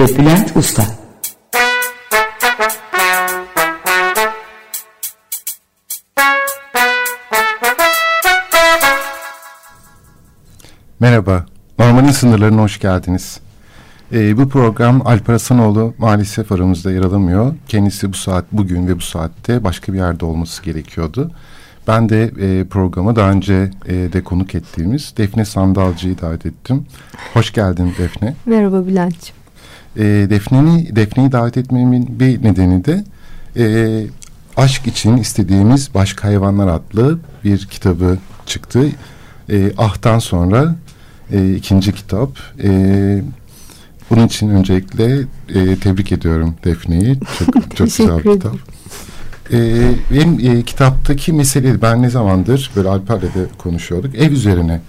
ve Bülent Usta Merhaba, Normalin Sınırlarına hoş geldiniz. Ee, bu program Alper Hasanoğlu maalesef aramızda yer alamıyor. Kendisi bu saat, bugün ve bu saatte başka bir yerde olması gerekiyordu. Ben de e, programa daha önce e, de konuk ettiğimiz Defne Sandalcı'yı davet ettim. Hoş geldin Defne. Merhaba Bülent'ciğim. E, Defne'yi Defne'yi davet etmemin bir nedeni de e, Aşk için istediğimiz Başka Hayvanlar adlı bir kitabı çıktı. E, Ah'tan sonra e, ikinci kitap. E, bunun için öncelikle e, tebrik ediyorum Defne'yi. Çok, çok güzel bir kitap. E, benim e, kitaptaki mesele ben ne zamandır böyle Alper'le de konuşuyorduk. Ev üzerine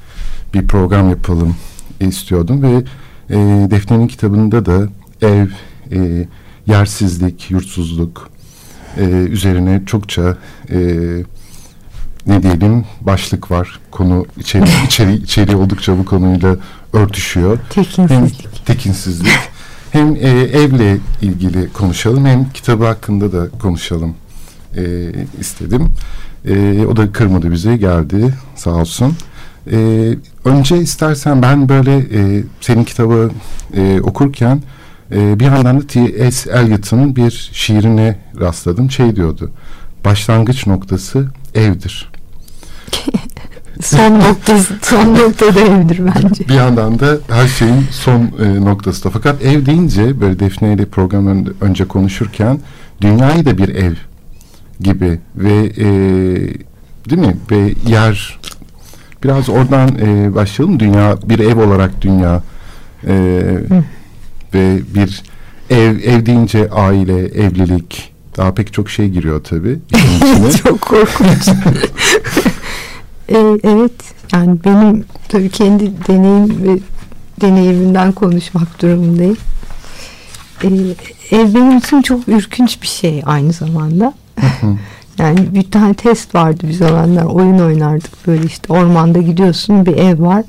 bir program yapalım istiyordum ve e, Defne'nin kitabında da ev, e, yersizlik, yurtsuzluk e, üzerine çokça e, ne diyelim başlık var. Konu içeri, içeri, içeri oldukça bu konuyla örtüşüyor. Tekinsizlik. Hem tekinsizlik. hem e, evle ilgili konuşalım hem kitabı hakkında da konuşalım e, istedim. E, o da kırmadı bizi geldi sağ olsun. E, önce istersen ben böyle e, senin kitabı e, okurken e, bir yandan da T.S. Eliot'ın bir şiirine rastladım. Şey diyordu. Başlangıç noktası evdir. son noktası, son noktada evdir bence. Bir yandan da her şeyin son e, noktası da. Fakat ev deyince böyle Defne ile programdan önce konuşurken dünyayı da bir ev gibi ve e, değil mi? Ve yer biraz oradan e, başlayalım. Dünya bir ev olarak dünya e, ve bir ev ev deyince aile, evlilik daha pek çok şey giriyor tabii. çok korkunç. e, evet yani benim tabii kendi deneyim ve deneyimimden konuşmak durumundayım. E, ev benim için çok ürkünç bir şey aynı zamanda. yani bir tane test vardı bir zamanlar oyun oynardık böyle işte ormanda gidiyorsun bir ev var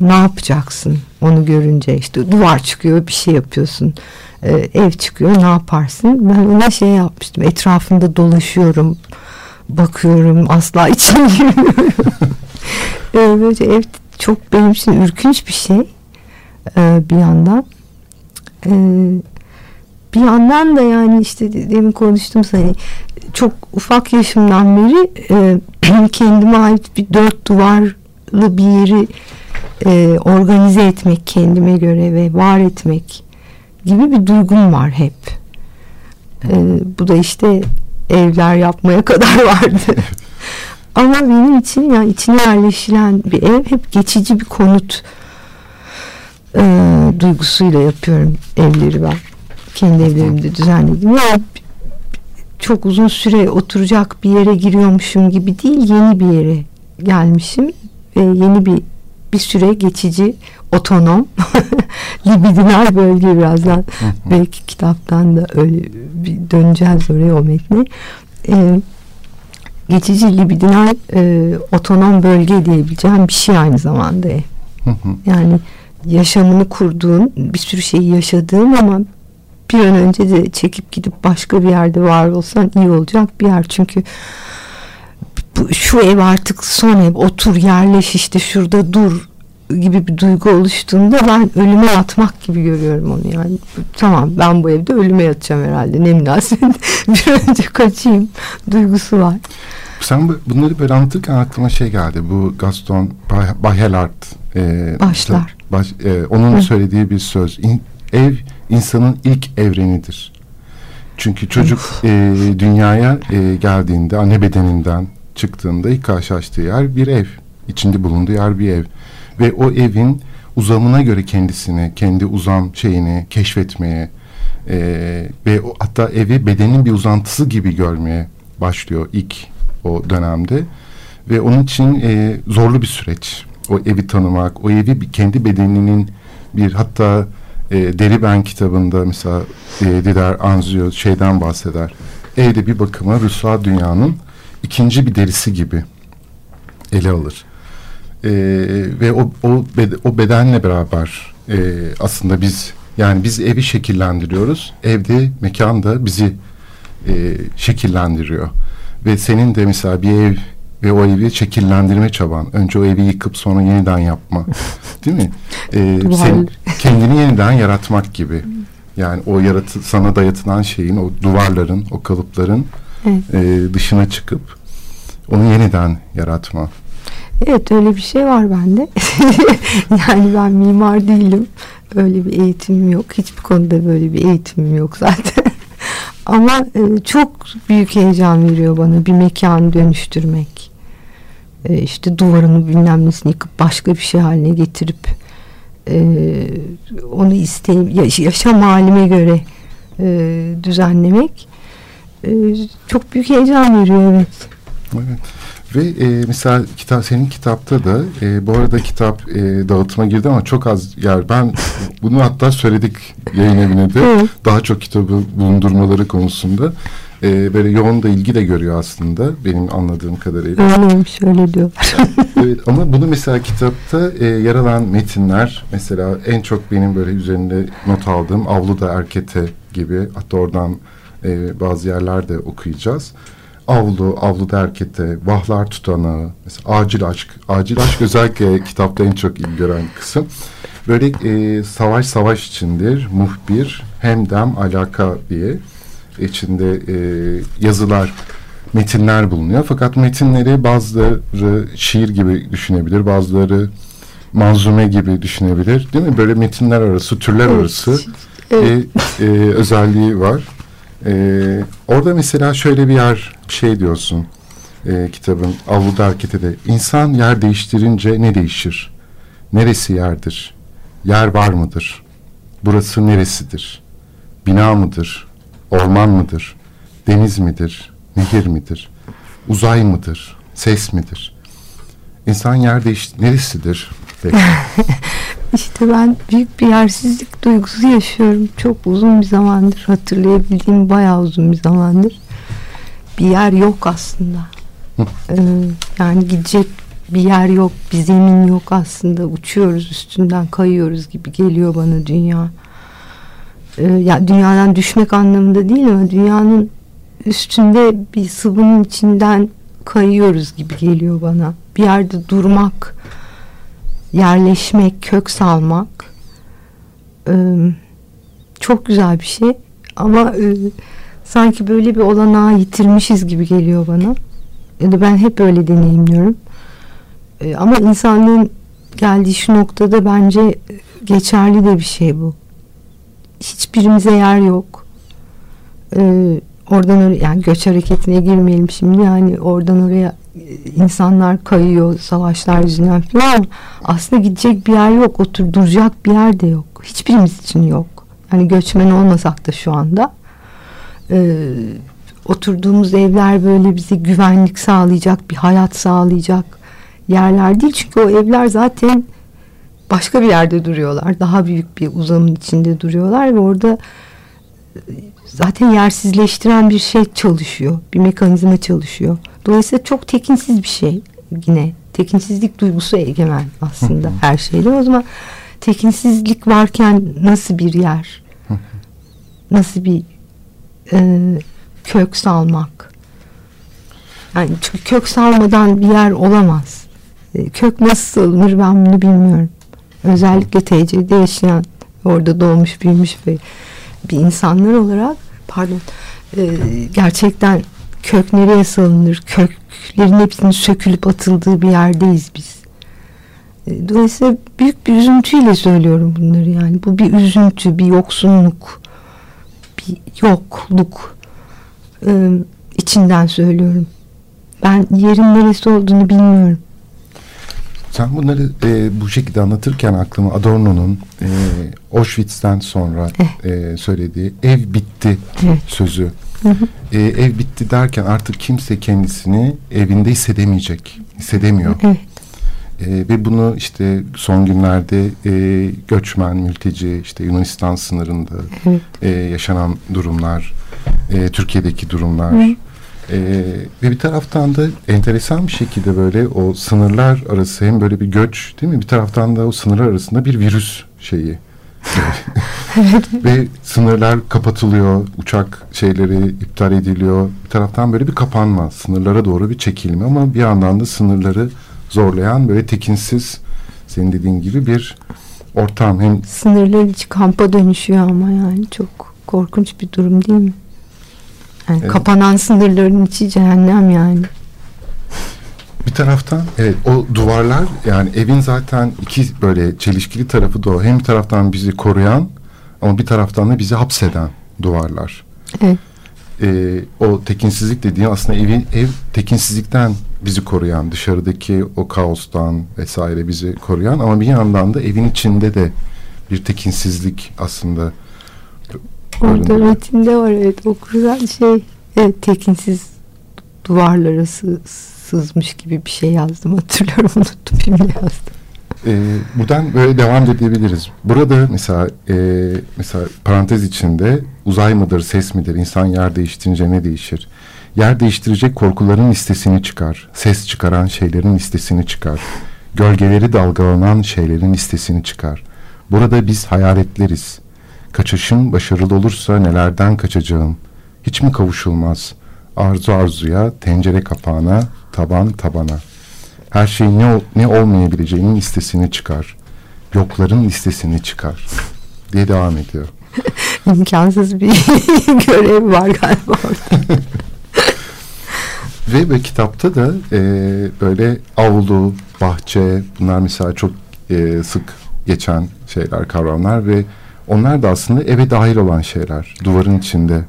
ne yapacaksın onu görünce işte duvar çıkıyor bir şey yapıyorsun. Ee, ev çıkıyor ne yaparsın? Ben ona şey yapmıştım etrafında dolaşıyorum bakıyorum asla içine girmiyorum. Ee, böylece ev çok benim için ürkünç bir şey ee, bir yandan. Ee, bir yandan da yani işte demin konuştum hani çok ufak yaşımdan beri e, kendime ait bir dört duvarlı bir yeri e, organize etmek kendime göre ve var etmek gibi bir duygum var hep. E, bu da işte evler yapmaya kadar vardı. Ama benim için yani içine yerleşilen bir ev hep geçici bir konut e, duygusuyla yapıyorum evleri ben. Kendi evlerimde düzenledim. Yani çok uzun süre oturacak bir yere giriyormuşum gibi değil yeni bir yere gelmişim ve yeni bir bir süre geçici otonom libidinal bölge birazdan. Belki kitaptan da öyle bir döneceğiz oraya o metne ee, geçici libidinal e, otonom bölge diyebileceğim bir şey aynı zamanda. Yani yaşamını kurduğun bir sürü şeyi yaşadığın ama bir an önce de çekip gidip başka bir yerde var olsan iyi olacak bir yer. Çünkü şu ev artık son ev otur yerleş işte şurada dur gibi bir duygu oluştuğunda ben ölüme yatmak gibi görüyorum onu yani tamam ben bu evde ölüme yatacağım herhalde ne münasebet bir önce kaçayım duygusu var. Sen bunları böyle anlatırken aklıma şey geldi bu Gaston Bachelard e, başlar baş, e, onun Hı. söylediği bir söz İn, ev insanın ilk evrenidir. Çünkü çocuk e, dünyaya e, geldiğinde anne bedeninden çıktığında ilk karşılaştığı yer bir ev. içinde bulunduğu yer bir ev. Ve o evin uzamına göre kendisini, kendi uzam şeyini keşfetmeye e, ve o, hatta evi bedenin bir uzantısı gibi görmeye başlıyor ilk o dönemde ve onun için e, zorlu bir süreç. O evi tanımak, o evi kendi bedeninin bir hatta e, Deri kitabında mesela e, Dider Anzio şeyden bahseder. Evde bir bakıma Rüsva dünyanın ikinci bir derisi gibi ele alır. E, ve o, o, bed, o bedenle beraber e, aslında biz yani biz evi şekillendiriyoruz. Evde mekan da bizi e, şekillendiriyor. Ve senin de mesela bir ev ve o evi şekillendirme çaban. Önce o evi yıkıp sonra yeniden yapma. Değil mi? Ee, sen, kendini yeniden yaratmak gibi. Yani o yaratı, sana dayatılan şeyin, o duvarların, o kalıpların evet. e, dışına çıkıp onu yeniden yaratma. Evet öyle bir şey var bende. yani ben mimar değilim. Öyle bir eğitimim yok. Hiçbir konuda böyle bir eğitimim yok zaten. Ama e, çok büyük heyecan veriyor bana bir mekanı dönüştürmek. E, işte duvarını bilmem nesini yıkıp başka bir şey haline getirip e, onu isteyim yaşam halime göre e, düzenlemek e, çok büyük heyecan veriyor evet. Evet. Ve e, mesela kitap senin kitapta da e, bu arada kitap e, dağıtıma girdi ama çok az yer. Ben bunu hatta söyledik yayın evine de evet. daha çok kitabı bulundurmaları konusunda e, böyle yoğun da ilgi de görüyor aslında benim anladığım kadarıyla. Öyleymiş öyle diyorlar. evet ama bunu mesela kitapta e, yer alan metinler mesela en çok benim böyle üzerinde not aldığım Avluda Erkete gibi hatta oradan e, bazı yerlerde okuyacağız. Avlu, Avlu Erkete, Vahlar Tutanağı, mesela Acil Aşk. Acil Aşk özellikle kitapta en çok ilgi gören kısım. Böyle e, savaş savaş içindir, muhbir, hemdem, alaka diye içinde e, yazılar, metinler bulunuyor. Fakat metinleri bazıları şiir gibi düşünebilir, bazıları manzume gibi düşünebilir. Değil mi? Böyle metinler arası, türler evet. arası evet. Bir e, özelliği var. E, orada mesela şöyle bir yer, bir şey diyorsun e, kitabın Avluda Hareketi de. İnsan yer değiştirince ne değişir? Neresi yerdir? Yer var mıdır? Burası neresidir? Bina mıdır? Orman mıdır? Deniz midir? Nehir midir? Uzay mıdır? Ses midir? İnsan yer değiş neresidir? İşte ben büyük bir yersizlik duygusu yaşıyorum. Çok uzun bir zamandır hatırlayabildiğim bayağı uzun bir zamandır. Bir yer yok aslında. ee, yani gidecek bir yer yok, bir zemin yok aslında. Uçuyoruz üstünden kayıyoruz gibi geliyor bana dünya e, ya dünyadan düşmek anlamında değil ama dünyanın üstünde bir sıvının içinden kayıyoruz gibi geliyor bana. Bir yerde durmak, yerleşmek, kök salmak e, çok güzel bir şey. Ama e, sanki böyle bir olanağı yitirmişiz gibi geliyor bana. Ya da ben hep öyle deneyimliyorum. E, ama insanlığın geldiği şu noktada bence geçerli de bir şey bu hiçbirimize yer yok. Ee, oradan oraya yani göç hareketine girmeyelim şimdi. Yani oradan oraya insanlar kayıyor savaşlar yüzünden falan. Aslında gidecek bir yer yok otur duracak bir yer de yok. Hiçbirimiz için yok. Hani göçmen olmasak da şu anda e, oturduğumuz evler böyle bize güvenlik sağlayacak bir hayat sağlayacak yerler değil. Çünkü o evler zaten başka bir yerde duruyorlar. Daha büyük bir uzamın içinde duruyorlar ve orada e, zaten yersizleştiren bir şey çalışıyor. Bir mekanizma çalışıyor. Dolayısıyla çok tekinsiz bir şey yine. Tekinsizlik duygusu egemen aslında her şeyde. O zaman tekinsizlik varken nasıl bir yer? Nasıl bir e, kök salmak? Yani çünkü kök salmadan bir yer olamaz. E, kök nasıl salınır ben bunu bilmiyorum. Özellikle TC'de yaşayan, orada doğmuş, büyümüş ve bir insanlar olarak pardon e, gerçekten kök nereye salınır? Köklerin hepsinin sökülüp atıldığı bir yerdeyiz biz. E, dolayısıyla büyük bir üzüntüyle söylüyorum bunları yani. Bu bir üzüntü, bir yoksunluk, bir yokluk e, içinden söylüyorum. Ben yerin neresi olduğunu bilmiyorum. Sen bunları e, bu şekilde anlatırken aklıma Adorno'nun e, Auschwitz'ten sonra e, söylediği ev bitti Evet. sözü. E, ev bitti derken artık kimse kendisini evinde hissedemeyecek, hissedemiyor. Evet. E, ve bunu işte son günlerde e, göçmen, mülteci, işte Yunanistan sınırında Evet. e, yaşanan durumlar, e, Türkiye'deki durumlar Hı. E, ve bir taraftan da enteresan bir şekilde böyle o sınırlar arası hem böyle bir göç değil mi? Bir taraftan da o sınırlar arasında bir virüs şeyi. ve sınırlar kapatılıyor, uçak şeyleri iptal ediliyor. Bir taraftan böyle bir kapanma, sınırlara doğru bir çekilme ama bir yandan da sınırları zorlayan böyle tekinsiz senin dediğin gibi bir ortam hem Sınırlar içi kampa dönüşüyor ama yani çok korkunç bir durum değil mi? Yani Evet. kapanan sınırların içi cehennem yani. Bir taraftan evet o duvarlar yani evin zaten iki böyle çelişkili tarafı da o. Hem bir taraftan bizi koruyan ama bir taraftan da bizi hapseden duvarlar. Evet. Ee, o tekinsizlik dediği aslında evi, ev tekinsizlikten bizi koruyan dışarıdaki o kaostan vesaire bizi koruyan ama bir yandan da evin içinde de bir tekinsizlik aslında Orada metinde var evet okursan şey evet, tekinsiz duvarlara sı- sızmış gibi bir şey yazdım hatırlıyorum unuttum şimdi yazdım. Ee, buradan böyle devam edebiliriz. Burada mesela e, mesela parantez içinde uzay mıdır, ses midir, insan yer değiştirince ne değişir? Yer değiştirecek korkuların listesini çıkar. Ses çıkaran şeylerin listesini çıkar. Gölgeleri dalgalanan şeylerin listesini çıkar. Burada biz hayaletleriz. Kaçışım başarılı olursa nelerden kaçacağım? Hiç mi kavuşulmaz? Arzu arzuya, tencere kapağına, taban tabana. Her şeyin ne, ol- ne olmayabileceğinin listesini çıkar. Yokların listesini çıkar. Diye devam ediyor. İmkansız bir görev var galiba orada. Ve, ve kitapta da e, böyle avlu, bahçe bunlar mesela çok e, sık geçen şeyler, kavramlar ve onlar da aslında eve dahil olan şeyler. Duvarın içinde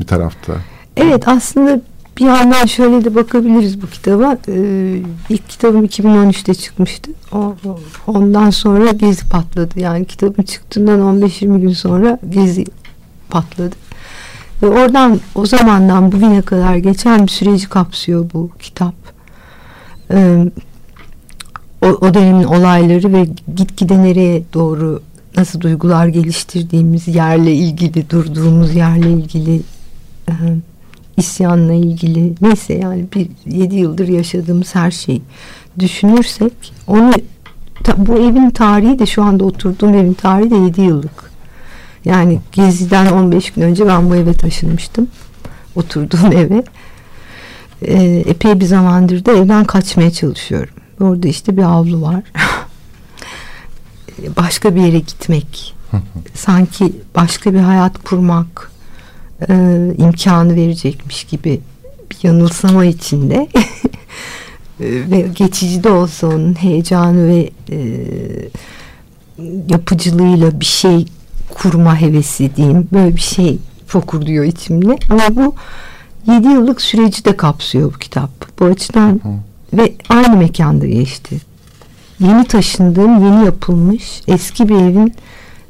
bir tarafta. Evet aslında bir yandan şöyle de bakabiliriz bu kitaba. Ee, ilk kitabım 2013'te çıkmıştı. O- ondan sonra Gezi patladı. Yani kitabın çıktığından 15-20 gün sonra Gezi patladı. Ve oradan o zamandan bugüne kadar geçen bir süreci kapsıyor bu kitap. Ee, o, o dönemin olayları ve gitgide nereye doğru nasıl duygular geliştirdiğimiz yerle ilgili, durduğumuz yerle ilgili e, isyanla ilgili neyse yani bir yedi yıldır yaşadığımız her şeyi düşünürsek onu ta- bu evin tarihi de şu anda oturduğum evin tarihi de yedi yıllık. Yani Gezi'den 15 gün önce ben bu eve taşınmıştım. Oturduğum eve. Ee, epey bir zamandır da evden kaçmaya çalışıyorum. Orada işte bir avlu var. başka bir yere gitmek. sanki başka bir hayat kurmak e, imkanı verecekmiş gibi bir yanılsama içinde. E, ve geçici de olsa onun heyecanı ve e, yapıcılığıyla bir şey kurma hevesi diyeyim. Böyle bir şey fokurduyor içimde. Ama bu yedi yıllık süreci de kapsıyor bu kitap. Bu açıdan ve aynı mekanda geçti. Yeni taşındığım, yeni yapılmış eski bir evin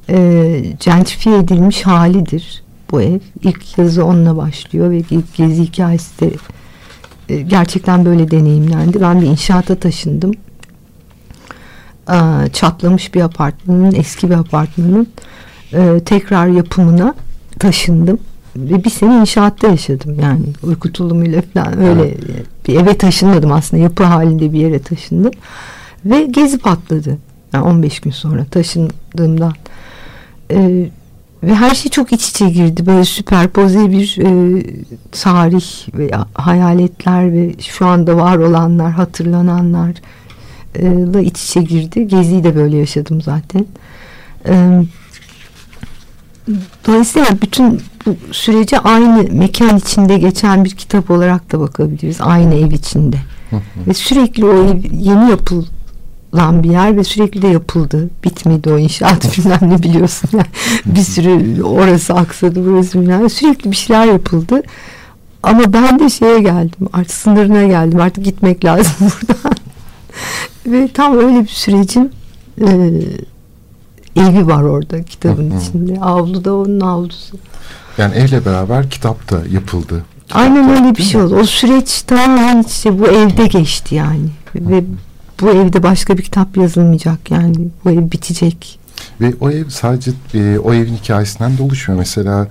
e, gentrifiye edilmiş halidir bu ev. İlk yazı onunla başlıyor ve ilk gezi hikayesi de e, gerçekten böyle deneyimlendi. Ben bir inşaata taşındım. Aa, çatlamış bir apartmanın, eski bir apartmanın e, tekrar yapımına taşındım. Ve bir sene inşaatta yaşadım yani uyku tulumuyla falan öyle bir eve taşınmadım aslında yapı halinde bir yere taşındım. Ve gezi patladı. Yani 15 gün sonra taşındığımdan. Ee, ve her şey çok iç içe girdi. Böyle süperpoze bir e, tarih ve hayaletler ve şu anda var olanlar, hatırlananlar e, da iç içe girdi. Geziyi de böyle yaşadım zaten. E, dolayısıyla bütün bu sürece aynı mekan içinde geçen bir kitap olarak da bakabiliriz. Aynı ev içinde. ve sürekli o ev yeni yapılan bir yer ve sürekli de yapıldı. Bitmedi o inşaat bilmem ne biliyorsun. Yani bir sürü orası aksadı burası bilmem. Sürekli bir şeyler yapıldı. Ama ben de şeye geldim. Artık sınırına geldim. Artık gitmek lazım buradan. Ve tam öyle bir sürecin e, evi var orada kitabın Hı hı. içinde. Avlu da onun avlusu. Yani evle beraber kitap da yapıldı. Kitap Aynen da, öyle bir şey mi? oldu. O süreç tamamen işte bu evde geçti yani. Ve bu evde başka bir kitap yazılmayacak yani. Bu ev bitecek. Ve o ev sadece e, o evin hikayesinden de oluşmuyor. Mesela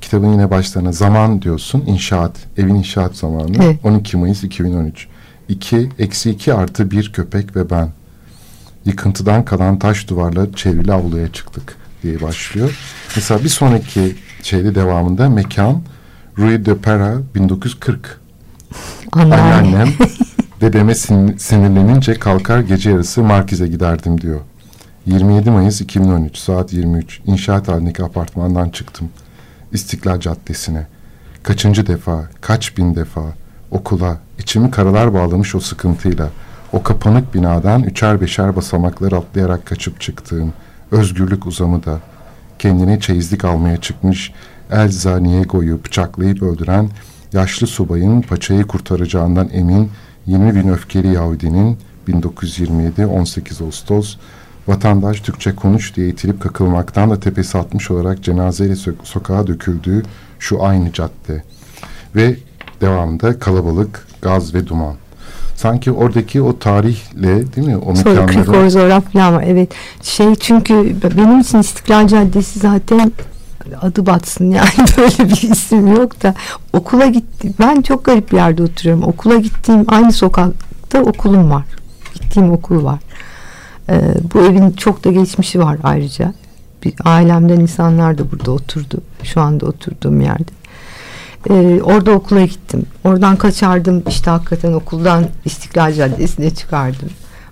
kitabın yine başlarına zaman diyorsun. inşaat, evin inşaat zamanı. Evet. 12 Mayıs 2013. 2, eksi 2 artı bir köpek ve ben. Yıkıntıdan kalan taş duvarla çevrili avluya çıktık diye başlıyor. Mesela bir sonraki şeyde devamında mekan Rue de Pera 1940. Anneanne. Anneannem dedeme sin- sinirlenince kalkar gece yarısı Markiz'e giderdim diyor. 27 Mayıs 2013 saat 23 inşaat halindeki apartmandan çıktım. İstiklal Caddesi'ne. Kaçıncı defa, kaç bin defa okula, içimi karalar bağlamış o sıkıntıyla, o kapanık binadan üçer beşer basamaklar atlayarak kaçıp çıktığım, özgürlük uzamı da, kendine çeyizlik almaya çıkmış Elza Niego'yu bıçaklayıp öldüren yaşlı subayın paçayı kurtaracağından emin 20 bin öfkeli Yahudinin 1927 18 Ağustos vatandaş Türkçe konuş diye itilip kakılmaktan da tepesi atmış olarak cenazeyle sö- sokağa döküldüğü şu aynı cadde ve devamında kalabalık, gaz ve duman. Sanki oradaki o tarihle değil mi o Sonra Krikor Zoraf falan var. Evet. Şey çünkü benim için İstiklal Caddesi zaten adı batsın yani böyle bir isim yok da okula gitti. Ben çok garip bir yerde oturuyorum. Okula gittiğim aynı sokakta okulum var. Gittiğim okul var. Ee, bu evin çok da geçmişi var ayrıca. Bir ailemden insanlar da burada oturdu. Şu anda oturduğum yerde. Ee, orada okula gittim. Oradan kaçardım işte hakikaten okuldan İstiklal Caddesi'ne çıkardım.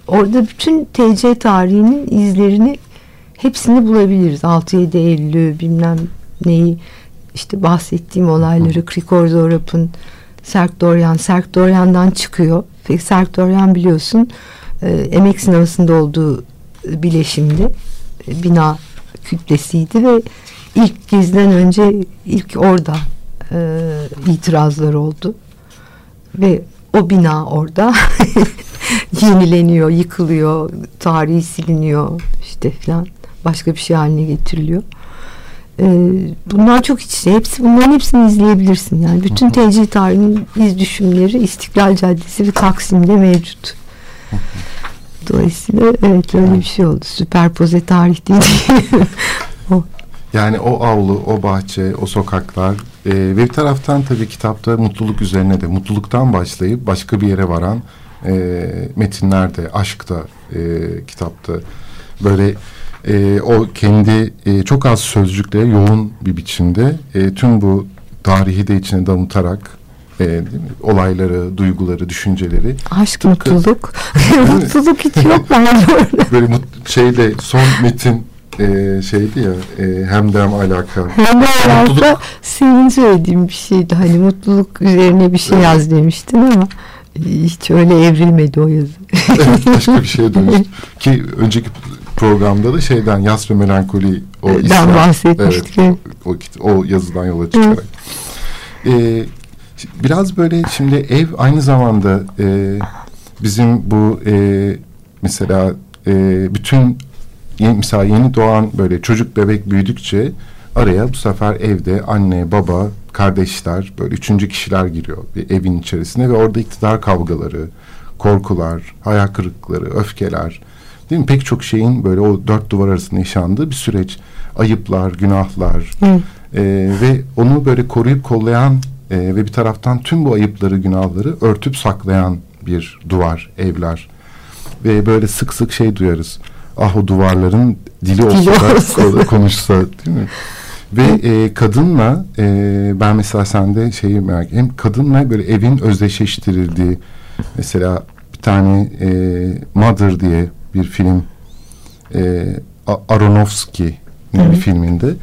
Orada bütün TC tarihinin izlerini hepsini bulabiliriz. 6-7 Eylül'ü bilmem neyi işte bahsettiğim olayları Krikor Zorap'ın Serk Doryan, Serk Doryan'dan çıkıyor. Peki Serk Doryan biliyorsun e, emek sinemasında olduğu bileşimdi. E, bina kütlesiydi ve ilk geziden önce ilk orada e, itirazlar oldu. Ve o bina orada yenileniyor, yıkılıyor, tarihi siliniyor işte falan başka bir şey haline getiriliyor. Ee, bunlar çok iç. Hepsi, bunların hepsini izleyebilirsin. Yani bütün TC tarihinin iz düşümleri İstiklal Caddesi ve Taksim'de mevcut. Dolayısıyla evet öyle bir şey oldu. Süperpoze tarih değil. o. Yani o avlu, o bahçe, o sokaklar e, ve bir taraftan tabii kitapta mutluluk üzerine de mutluluktan başlayıp başka bir yere varan e, metinler de, aşk da e, kitapta böyle e, o kendi e, çok az sözcükle yoğun bir biçimde e, tüm bu tarihi de içine damıtarak e, değil mi? olayları, duyguları, düşünceleri Aşk, Tıpkı- mutluluk. mutluluk hiç yok bence orada. böyle mut, şeyde son metin e, şeydi ya e, hem de hem alaka. Hem de herhalde Mutluluk. senin söylediğin bir şeydi. Hani mutluluk üzerine bir şey yaz demiştin ama hiç öyle evrilmedi o yazı. evet, başka bir şeye dönüştü. Ki önceki programda da şeyden yas ve melankoli o Ben İslam- bahsetmiştik, Evet, o, o, o yazıdan yola çıkarak. Ee, biraz böyle şimdi ev aynı zamanda e, bizim bu e, mesela e, bütün yeni, mesela yeni doğan böyle çocuk bebek büyüdükçe araya bu sefer evde anne baba kardeşler böyle üçüncü kişiler giriyor bir evin içerisine ve orada iktidar kavgaları korkular hayal kırıklıkları öfkeler değil mi pek çok şeyin böyle o dört duvar arasında yaşandığı bir süreç ayıplar günahlar Hı. ee, ve onu böyle koruyup kollayan e, ve bir taraftan tüm bu ayıpları, günahları örtüp saklayan bir duvar, evler. Ve böyle sık sık şey duyarız. Ah o duvarların dili olsa da konuşsa değil mi? Ve e, kadınla e, ben mesela sende şeyi merak hem kadınla böyle evin özdeşleştirildiği mesela bir tane e, Mother diye bir film e, A- Aronofsky bir Evet. filminde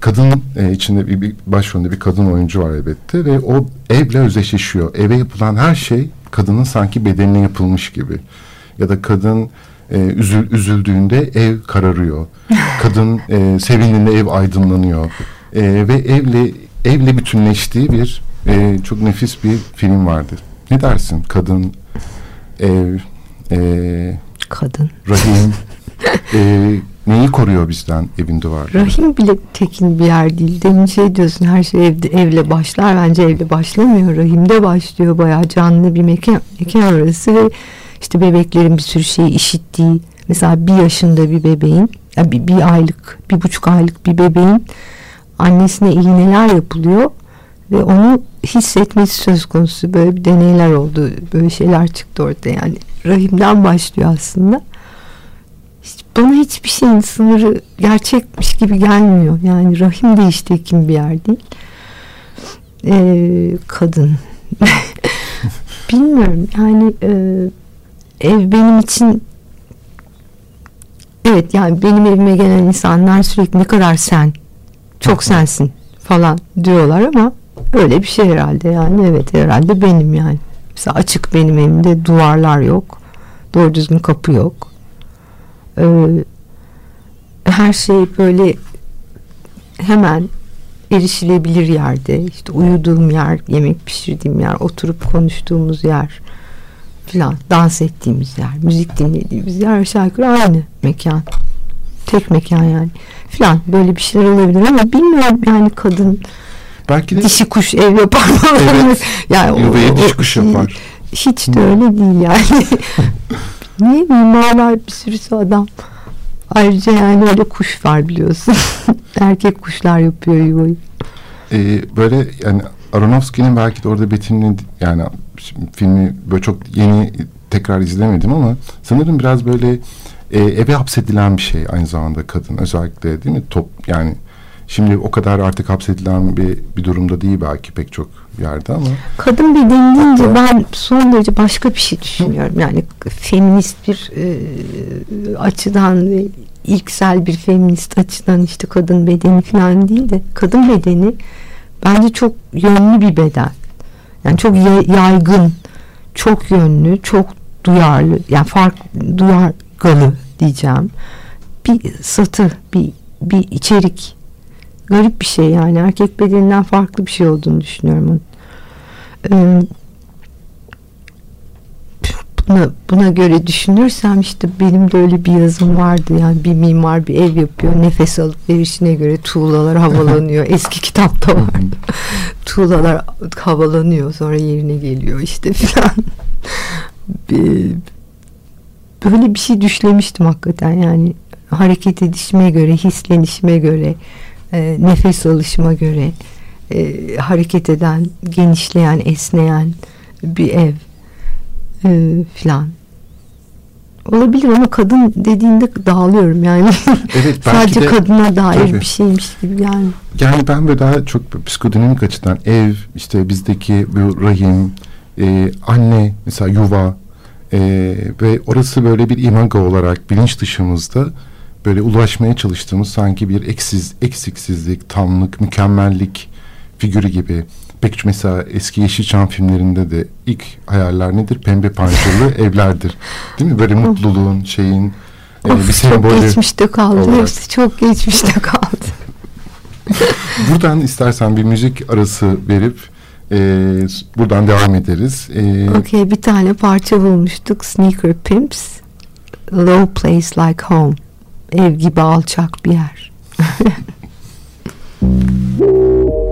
kadın e, içinde bir, bir başrolünde bir kadın oyuncu var elbette ve o evle özdeşleşiyor. Eve yapılan her şey kadının sanki bedenine yapılmış gibi. Ya da kadın e, üzül, üzüldüğünde ev kararıyor. kadın e, sevindiğinde ev aydınlanıyor. E, ve evle evle bütünleştiği bir e, çok nefis bir film vardı. Ne dersin? Kadın, ev, e, Kadın. rahim e, neyi koruyor bizden evin duvarları? Rahim bile tekin bir yer değil. Demin şey diyorsun her şey evde, evle başlar. Bence evle başlamıyor. Rahimde başlıyor. Bayağı canlı bir mekan, mekan orası ve işte bebeklerin bir sürü şeyi işittiği. Mesela bir yaşında bir bebeğin, yani bir, bir aylık, bir buçuk aylık bir bebeğin annesine iğneler yapılıyor ve onu hissetmesi söz konusu. Böyle bir deneyler oldu. Böyle şeyler çıktı ortaya. Yani rahimden başlıyor aslında bana hiçbir şeyin sınırı gerçekmiş gibi gelmiyor. Yani rahim de işte kim bir yer değil. Ee, kadın. Bilmiyorum yani e, ev benim için evet yani benim evime gelen insanlar sürekli ne kadar sen çok sensin falan diyorlar ama öyle bir şey herhalde yani. Evet herhalde benim yani. Mesela açık benim evimde duvarlar yok. Doğru düzgün kapı yok. E, her şey böyle hemen erişilebilir yerde. İşte uyuduğum yer yemek pişirdiğim yer oturup konuştuğumuz yer filan dans ettiğimiz yer müzik dinlediğimiz yer aşağı yukarı aynı mekan. Tek mekan yani filan. Böyle bir şeyler olabilir ama bilmiyorum yani kadın Belki de dişi kuş ev yapar. Evet. yani Yuvaya dişi kuş yapar. Hiç de öyle değil yani. Niye mimarlar bir sürüsü adam. Ayrıca yani öyle kuş var biliyorsun. Erkek kuşlar yapıyor yuvayı. Ee, böyle yani Aronofsky'nin belki de orada betimini yani filmi böyle çok yeni tekrar izlemedim ama sanırım biraz böyle e, eve hapsedilen bir şey aynı zamanda kadın özellikle değil mi top yani Şimdi o kadar artık hapsedilen bir, bir durumda değil belki pek çok yerde ama. Kadın bedeni deyince ben son derece başka bir şey düşünüyorum. Yani feminist bir e, açıdan ve ilksel bir feminist açıdan işte kadın bedeni falan değil de kadın bedeni bence çok yönlü bir beden. Yani çok yaygın, çok yönlü, çok duyarlı, yani fark duyargalı diyeceğim. Bir satı, bir bir içerik garip bir şey yani. Erkek bedeninden farklı bir şey olduğunu düşünüyorum onun. Ee, buna, buna göre düşünürsem işte benim de öyle bir yazım vardı. Yani bir mimar bir ev yapıyor. Nefes alıp verişine göre tuğlalar havalanıyor. Eski kitapta vardı. Tuğlalar havalanıyor. Sonra yerine geliyor işte filan. Böyle bir şey düşlemiştim hakikaten. Yani hareket edişime göre hislenişime göre e, nefes alışıma göre e, hareket eden, genişleyen, esneyen bir ev e, filan. Olabilir ama kadın dediğinde dağılıyorum yani. Evet, Sadece de, kadına dair tabii. bir şeymiş gibi yani. Yani ben böyle daha çok psikodinamik açıdan ev, işte bizdeki bu rahim, e, anne mesela yuva e, ve orası böyle bir imago olarak bilinç dışımızda böyle ulaşmaya çalıştığımız sanki bir eksiz, eksiksizlik, tamlık, mükemmellik figürü gibi. Pek mesela eski Yeşilçam filmlerinde de ilk hayaller nedir? Pembe pançalı evlerdir. Değil mi? Böyle mutluluğun şeyin e, of, bir sembolü. Çok geçmişte kaldı. Olarak. Hepsi çok geçmişte kaldı. Buradan istersen bir müzik arası verip e, buradan devam ederiz. E, Okey bir tane parça bulmuştuk. Sneaker Pimps. Low Place Like Home ev gibi alçak bir yer.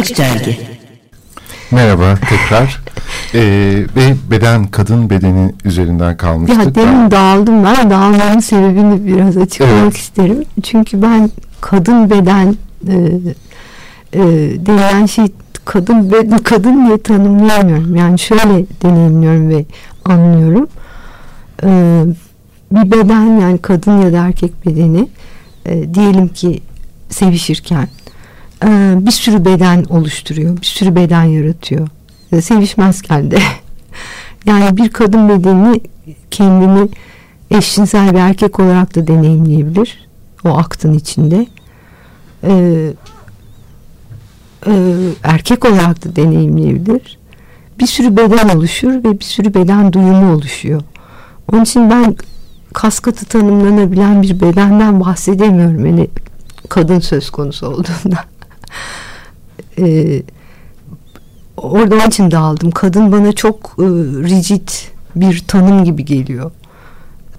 Açık Dergi Merhaba tekrar ee, ve beden kadın bedeni üzerinden kalmıştık. Ya demin dağıldım ben dağılmanın sebebini biraz açıklamak evet. isterim. Çünkü ben kadın beden e, e, denilen şey kadın beden kadın diye tanımlayamıyorum. Yani şöyle deneyimliyorum ve anlıyorum. E, bir beden yani kadın ya da erkek bedeni e, diyelim ki sevişirken bir sürü beden oluşturuyor. Bir sürü beden yaratıyor. E, sevişmezken de. yani bir kadın bedeni kendini eşcinsel bir erkek olarak da deneyimleyebilir. O aktın içinde. Ee, e, erkek olarak da deneyimleyebilir. Bir sürü beden oluşur ve bir sürü beden duyumu oluşuyor. Onun için ben kas katı tanımlanabilen bir bedenden bahsedemiyorum. Yani kadın söz konusu olduğunda. E, orada onun için dağıldım. Kadın bana çok e, rigid bir tanım gibi geliyor.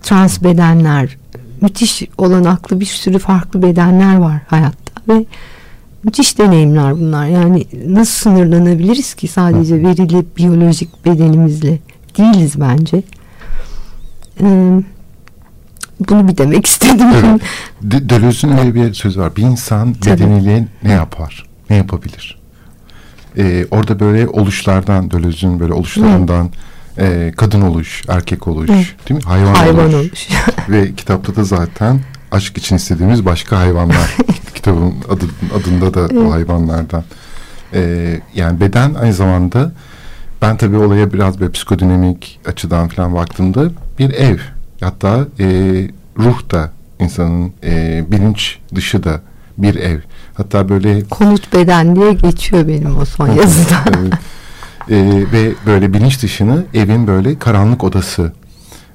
Trans bedenler, müthiş olanaklı bir sürü farklı bedenler var hayatta ve müthiş deneyimler bunlar. Yani nasıl sınırlanabiliriz ki sadece verili biyolojik bedenimizle değiliz bence. Ee, bunu bir demek istedim. Evet. De Deleuze'ün öyle bir söz var. Bir insan bedeniyle ne yapar? Ne yapabilir? Ee, orada böyle oluşlardan, Deleuze'ün böyle oluşlarından e, kadın oluş, erkek oluş, Hı. değil mi? Hayvan, hayvan oluş. oluş. Ve kitapta da zaten aşk için istediğimiz başka hayvanlar. Kitabın adı, adında da evet. o hayvanlardan. Ee, yani beden aynı zamanda ben tabii olaya biraz böyle psikodinamik açıdan falan baktığımda bir ev hatta e, ruh da insanın e, bilinç dışı da bir ev. Hatta böyle konut beden diye geçiyor benim o son yazıda. evet. e, ve böyle bilinç dışını evin böyle karanlık odası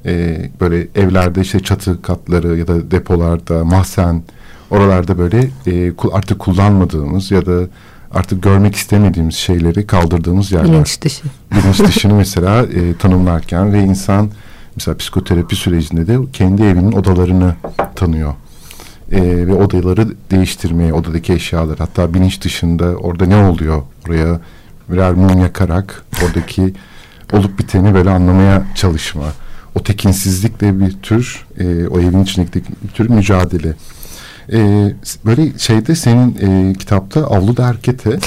e, böyle evlerde işte çatı katları ya da depolarda mahzen oralarda böyle e, artık kullanmadığımız ya da artık görmek istemediğimiz şeyleri kaldırdığımız yerler. Bilinç dışı. Bilinç dışını mesela e, tanımlarken ve insan mesela psikoterapi sürecinde de kendi evinin odalarını tanıyor. E, ve odaları değiştirmeye, odadaki eşyalar hatta bilinç dışında orada ne oluyor oraya birer mum yakarak oradaki olup biteni böyle anlamaya çalışma. O tekinsizlikle bir tür, e, o evin içindeki bir tür mücadele. E, böyle şeyde senin e, kitapta Avluda Erkete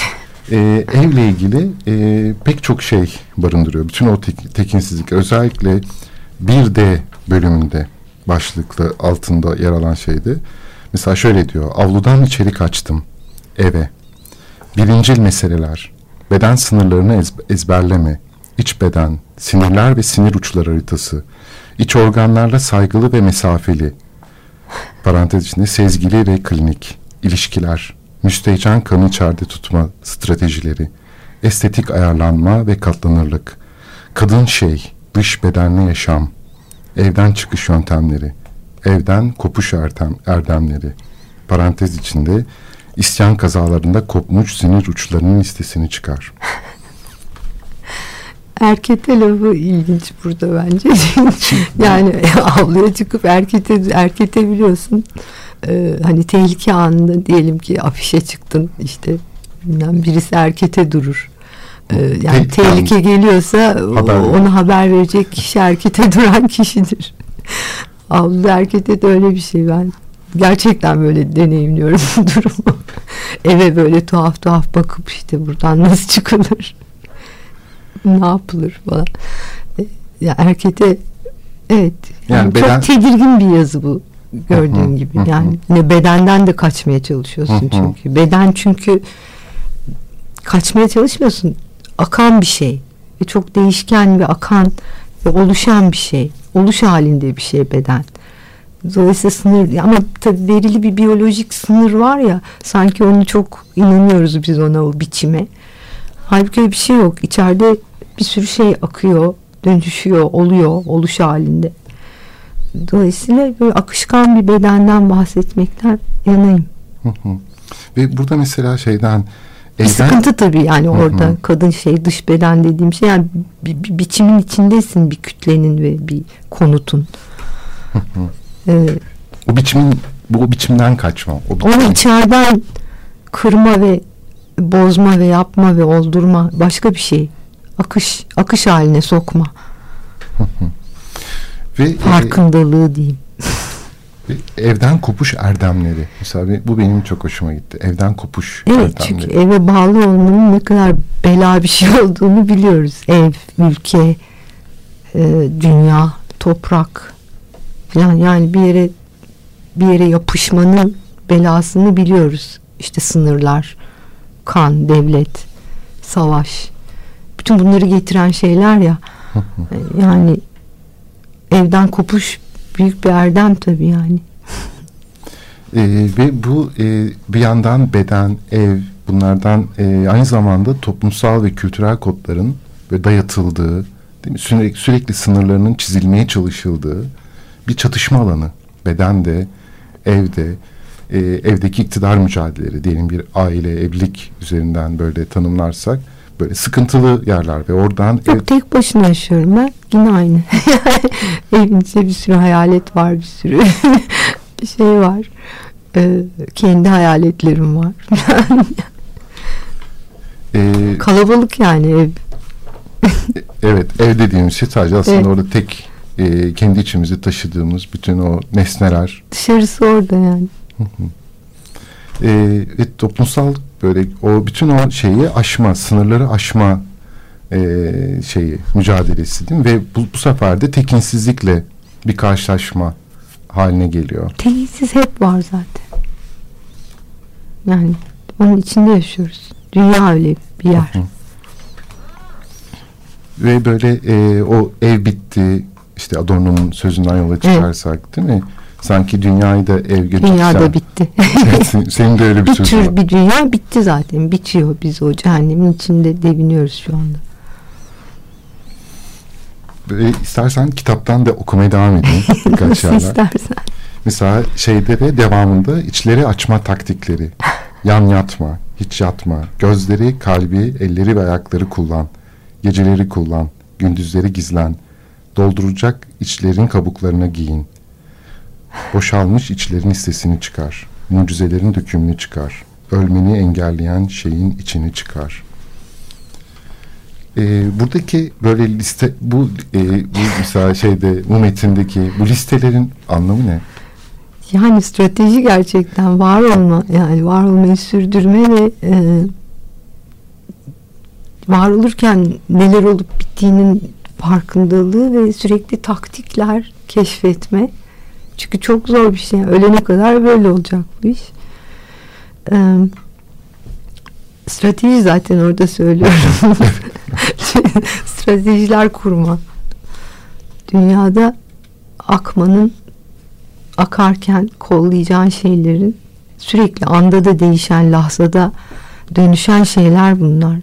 e, evle ilgili e, pek çok şey barındırıyor. Bütün o tek, tekinsizlik özellikle bir d bölümünde başlıklı altında yer alan şeydi. Mesela şöyle diyor. Avludan içeri kaçtım. Eve. Birincil meseleler. Beden sınırlarını ez, ezberleme. İç beden, sinirler ve sinir uçları haritası. İç organlarla saygılı ve mesafeli. Parantez içinde sezgili ve klinik. ilişkiler. Müstehcen kanı içeride tutma stratejileri. Estetik ayarlanma ve katlanırlık. Kadın şey, dış bedenli yaşam, evden çıkış yöntemleri, evden kopuş erdem, erdemleri, parantez içinde isyan kazalarında kopmuş sinir uçlarının listesini çıkar. Erkete lafı ilginç burada bence. yani avluya çıkıp erkete, erkete biliyorsun e, hani tehlike anında diyelim ki afişe çıktın işte bilmem birisi erkete durur. Ee, yani Te tehlike geliyorsa haber onu haber verecek kişi erkete duran kişidir. Avlu erkete de öyle bir şey ben gerçekten böyle deneyimliyorum bu durumu. Eve böyle tuhaf tuhaf bakıp işte buradan nasıl çıkılır? ne yapılır falan. Ee, ya erkete evet yani, yani beden... çok tedirgin bir yazı bu gördüğün gibi. Yani ne bedenden de kaçmaya çalışıyorsun çünkü. Beden çünkü kaçmaya çalışmıyorsun akan bir şey ve çok değişken ve akan ve oluşan bir şey. Oluş halinde bir şey beden. Dolayısıyla sınır ama tabii verili bir biyolojik sınır var ya sanki onu çok inanıyoruz biz ona o biçime. Halbuki öyle bir şey yok. İçeride bir sürü şey akıyor, dönüşüyor, oluyor, oluş halinde. Dolayısıyla böyle akışkan bir bedenden bahsetmekten yanayım. Ve burada mesela şeyden bir sıkıntı tabii yani orada Hı-hı. kadın şey dış beden dediğim şey yani bir, bir biçimin içindesin bir kütlenin ve bir konutun. Ee, o biçimin bu o biçimden kaçma. O biçim. Onu içeriden kırma ve bozma ve yapma ve oldurma başka bir şey. Akış akış haline sokma. Ve e, Farkındalığı diyeyim. Evden kopuş erdemleri. Mesela bu benim çok hoşuma gitti. Evden kopuş Evet erdemleri. çünkü eve bağlı olmanın ne kadar bela bir şey olduğunu biliyoruz. Ev, ülke, e, dünya, toprak falan yani bir yere bir yere yapışmanın belasını biliyoruz. İşte sınırlar, kan, devlet, savaş. Bütün bunları getiren şeyler ya. Yani evden kopuş büyük bir erdem tabii yani. Ee, ve bu e, bir yandan beden, ev bunlardan e, aynı zamanda toplumsal ve kültürel kodların ve dayatıldığı, değil mi? Sürekli, sürekli sınırlarının çizilmeye çalışıldığı bir çatışma alanı. Bedende, evde, e, evdeki iktidar mücadeleleri diyelim bir aile, evlilik üzerinden böyle tanımlarsak böyle sıkıntılı yerler ve oradan ev- Yok tek başına yaşıyorum ben. Yine aynı. Evin içinde bir sürü hayalet var. Bir sürü bir şey var. Ee, kendi hayaletlerim var. e, Kalabalık yani ev. Evet ev dediğimiz şey sadece aslında Evet. orada tek e, kendi içimizde taşıdığımız bütün o nesneler Dışarısı orada yani. e, ve toplumsal böyle o bütün o şeyi aşma sınırları aşma e, şeyi mücadelesi değil mi? Ve bu, bu sefer de tekinsizlikle bir karşılaşma haline geliyor. Tekinsiz hep var zaten. Yani onun içinde yaşıyoruz. Dünya öyle bir yer. Hı. Ve böyle e, o ev bitti işte Adorno'nun sözünden yola çıkarsak değil mi? Sanki dünyayı da ev göçüksen. Dünya da bitti. Evet, senin- de öyle bir bir sözün var. tür bir dünya bitti zaten. Bitiyor. Biz o cehennemin içinde deviniyoruz şu anda. Böyle istersen kitaptan da okumaya devam edeyim. Birkaç Nasıl istersen. Mesela şeyde de devamında içleri açma taktikleri. Yan yatma, hiç yatma. Gözleri, kalbi, elleri ve ayakları kullan. Geceleri kullan, gündüzleri gizlen. Dolduracak içlerin kabuklarına giyin. Boşalmış içlerin listesini çıkar. Mucizelerin dökümünü çıkar. Ölmeni engelleyen şeyin içini çıkar. Ee, buradaki böyle liste bu, e, bu mesela şeyde bu metindeki bu listelerin anlamı ne? Yani strateji gerçekten var olma yani var olmayı sürdürme ve e, var olurken neler olup bittiğinin farkındalığı ve sürekli taktikler keşfetme. Çünkü çok zor bir şey. Ölene kadar böyle olacak bu iş. E, strateji zaten orada söylüyorum. Stratejiler kurma. Dünyada akmanın akarken kollayacağın şeylerin sürekli anda da değişen lahzada dönüşen şeyler bunlar.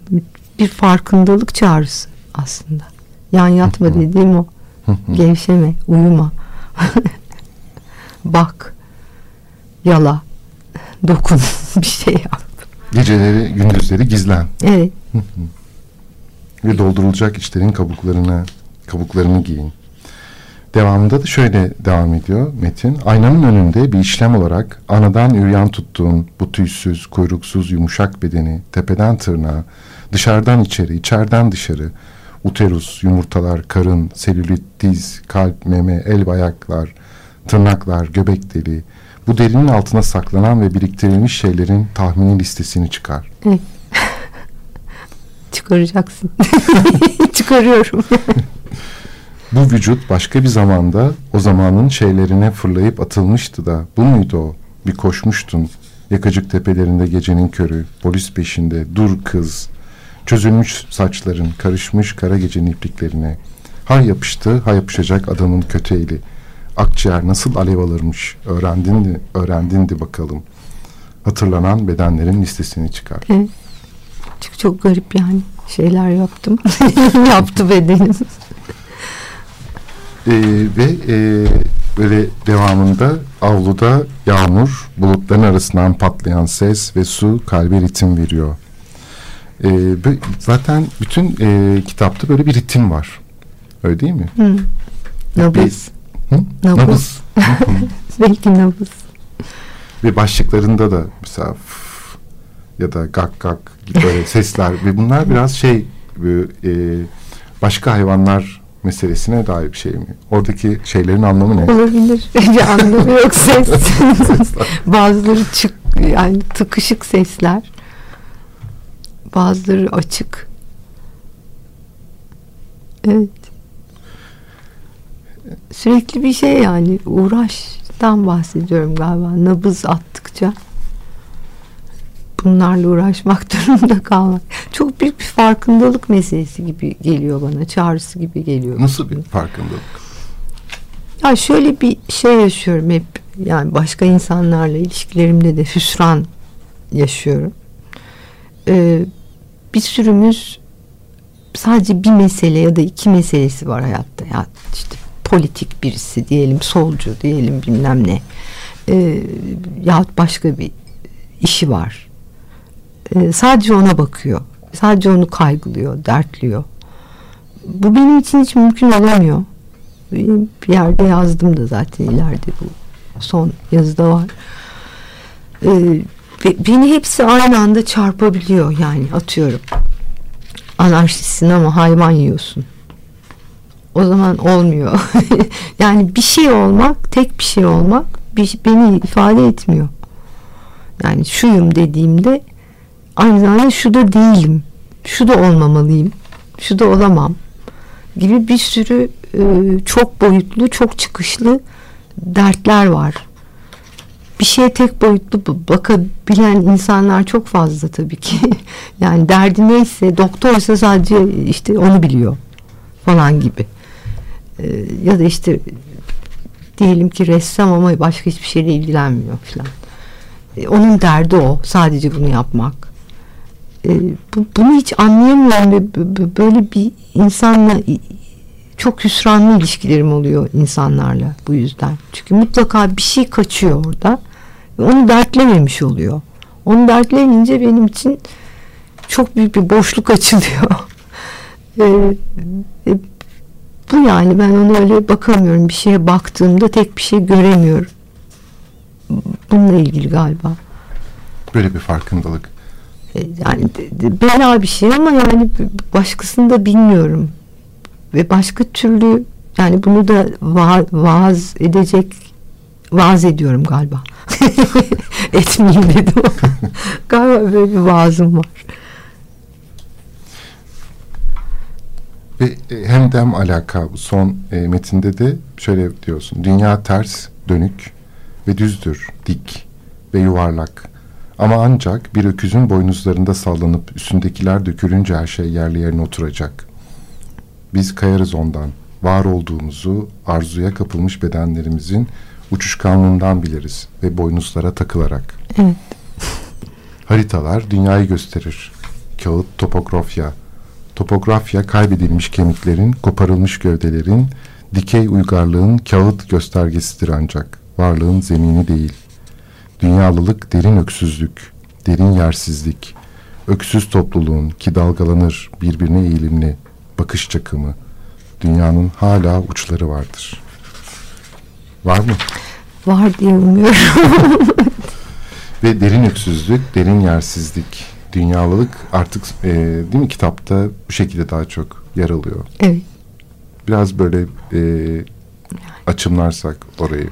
Bir farkındalık çağrısı aslında. Yan yatma dediğim o. Gevşeme, uyuma. Bak. Yala. Dokun. bir şey yap. Geceleri, gündüzleri gizlen Evet. ve doldurulacak içlerin kabuklarına kabuklarını giyin. Devamında da şöyle devam ediyor Metin. Aynanın önünde bir işlem olarak anadan üryan tuttuğun bu tüysüz, kuyruksuz, yumuşak bedeni tepeden tırnağa, dışarıdan içeri, içeriden dışarı, uterus, yumurtalar, karın, selülit, diz, kalp, meme, el ve ayaklar, tırnaklar, göbek deliği, bu derinin altına saklanan ve biriktirilmiş şeylerin tahmini listesini çıkar. Çıkaracaksın. Çıkarıyorum. Bu vücut başka bir zamanda o zamanın şeylerine fırlayıp atılmıştı da bu muydu o? Bir koşmuştun yakacık tepelerinde gecenin körü polis peşinde dur kız çözülmüş saçların karışmış kara gecenin ipliklerine ha yapıştı ha yapışacak adamın kötü eli akciğer nasıl alev alırmış öğrendin mi öğrendindi bakalım hatırlanan bedenlerin listesini çıkar. Evet. Çünkü çok garip yani şeyler yaptım. Yaptı bedenim. Ee, ve e, böyle devamında avluda yağmur, bulutların arasından patlayan ses ve su kalbe ritim veriyor. Ee, zaten bütün e, kitapta böyle bir ritim var. Öyle değil mi? Hı. Nabız. Hı? Nabız. Nabız. Belki nabız. ve başlıklarında da mesela f- ya da gak gak gibi böyle sesler ve bunlar biraz şey böyle, e, başka hayvanlar meselesine dair bir şey mi? Oradaki şeylerin anlamı ne? Olabilir. Bir anlamı yok ses. Bazıları çık yani tıkışık sesler. Bazıları açık. Evet. Sürekli bir şey yani uğraştan bahsediyorum galiba. Nabız attıkça bunlarla uğraşmak durumunda kalmak. Çok büyük bir farkındalık meselesi gibi geliyor bana. Çağrısı gibi geliyor. Nasıl bir farkındalık? Ya şöyle bir şey yaşıyorum hep. Yani başka insanlarla ilişkilerimde de hüsran yaşıyorum. Ee, bir sürümüz sadece bir mesele ya da iki meselesi var hayatta. Ya işte politik birisi diyelim, solcu diyelim bilmem ne. Ee, yahut başka bir işi var. Ee, sadece ona bakıyor. Sadece onu kaygılıyor, dertliyor. Bu benim için hiç mümkün olamıyor. Bir yerde yazdım da zaten ileride bu son yazıda var. Ee, beni hepsi aynı anda çarpabiliyor yani atıyorum. Anarşistsin ama hayvan yiyorsun. O zaman olmuyor. yani bir şey olmak, tek bir şey olmak bir, beni ifade etmiyor. Yani şuyum dediğimde aynı zamanda şu da değilim. Şu da olmamalıyım. Şu da olamam. Gibi bir sürü e, çok boyutlu, çok çıkışlı dertler var. Bir şeye tek boyutlu bakabilen insanlar çok fazla tabii ki. yani derdi neyse doktorsa sadece işte onu biliyor falan gibi. Ee, ya da işte diyelim ki ressam ama başka hiçbir şeyle ilgilenmiyor falan. Ee, onun derdi o. Sadece bunu yapmak. Ee, bu, bunu hiç anlayamıyorum ve böyle bir insanla çok hüsranlı ilişkilerim oluyor insanlarla bu yüzden. Çünkü mutlaka bir şey kaçıyor orada. Ve onu dertlememiş oluyor. Onu dertleyince benim için çok büyük bir boşluk açılıyor. e, bu yani ben ona öyle bakamıyorum. Bir şeye baktığımda tek bir şey göremiyorum. Bununla ilgili galiba. Böyle bir farkındalık. E, yani bela bir şey ama yani başkasını da bilmiyorum ve başka türlü yani bunu da va vaaz edecek vaaz ediyorum galiba. Etmeyeyim dedim galiba böyle bir vaazım var. Ve e, hem dem alaka son e, metinde de şöyle diyorsun. Dünya ters, dönük ve düzdür, dik ve yuvarlak. Ama ancak bir öküzün boynuzlarında sallanıp üstündekiler dökülünce her şey yerli yerine oturacak. Biz kayarız ondan. Var olduğumuzu, arzuya kapılmış bedenlerimizin uçuşkanlığından biliriz ve boynuzlara takılarak. Evet. Haritalar dünyayı gösterir. Kağıt topografya. Topografya kaybedilmiş kemiklerin, koparılmış gövdelerin, dikey uygarlığın kağıt göstergesidir ancak. Varlığın zemini değil. Dünyalılık derin öksüzlük, derin yersizlik. Öksüz topluluğun ki dalgalanır birbirine eğilimli, bakış çakımı. Dünyanın hala uçları vardır. Var mı? Var diye umuyorum. Ve derin öksüzlük, derin yersizlik, dünyalılık artık e, değil mi kitapta bu şekilde daha çok yer alıyor. Evet. Biraz böyle e, açımlarsak orayı.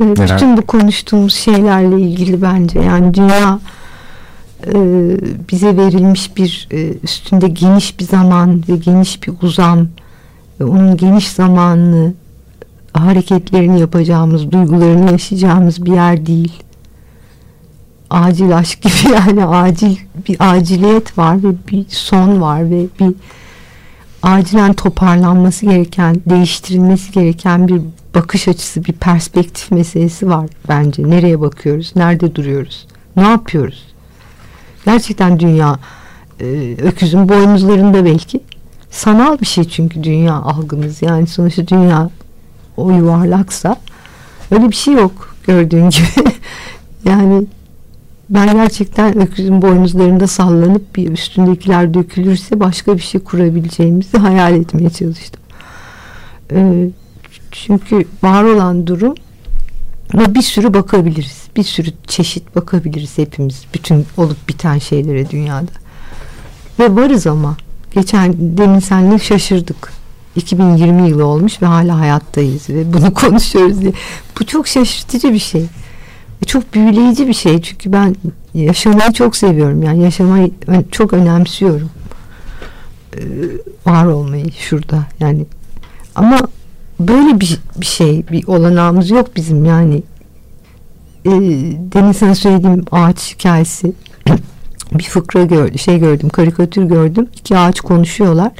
Evet, bütün bu konuştuğumuz şeylerle ilgili bence yani dünya e, bize verilmiş bir e, üstünde geniş bir zaman ve geniş bir uzam ve onun geniş zamanını hareketlerini yapacağımız, duygularını yaşayacağımız bir yer değil. Acil aşk gibi yani acil bir aciliyet var ve bir son var ve bir acilen toparlanması gereken, değiştirilmesi gereken bir bakış açısı, bir perspektif meselesi var bence. Nereye bakıyoruz, nerede duruyoruz, ne yapıyoruz? Gerçekten dünya e, öküzün boynuzlarında belki sanal bir şey çünkü dünya algımız. Yani sonuçta dünya o yuvarlaksa öyle bir şey yok gördüğün gibi. yani ben gerçekten öküzün boynuzlarında sallanıp bir üstündekiler dökülürse başka bir şey kurabileceğimizi hayal etmeye çalıştım. Ee, çünkü var olan durum bir sürü bakabiliriz. Bir sürü çeşit bakabiliriz hepimiz. Bütün olup biten şeylere dünyada. Ve varız ama. Geçen demin seninle şaşırdık. 2020 yılı olmuş ve hala hayattayız ve bunu konuşuyoruz diye. Bu çok şaşırtıcı bir şey. Çok büyüleyici bir şey. Çünkü ben yaşamayı çok seviyorum. Yani yaşamayı çok önemsiyorum. Ee, var olmayı şurada. Yani ama böyle bir, bir şey, bir olanağımız yok bizim yani. E, demin sana söylediğim ağaç hikayesi bir fıkra gör, şey gördüm, karikatür gördüm. İki ağaç konuşuyorlar.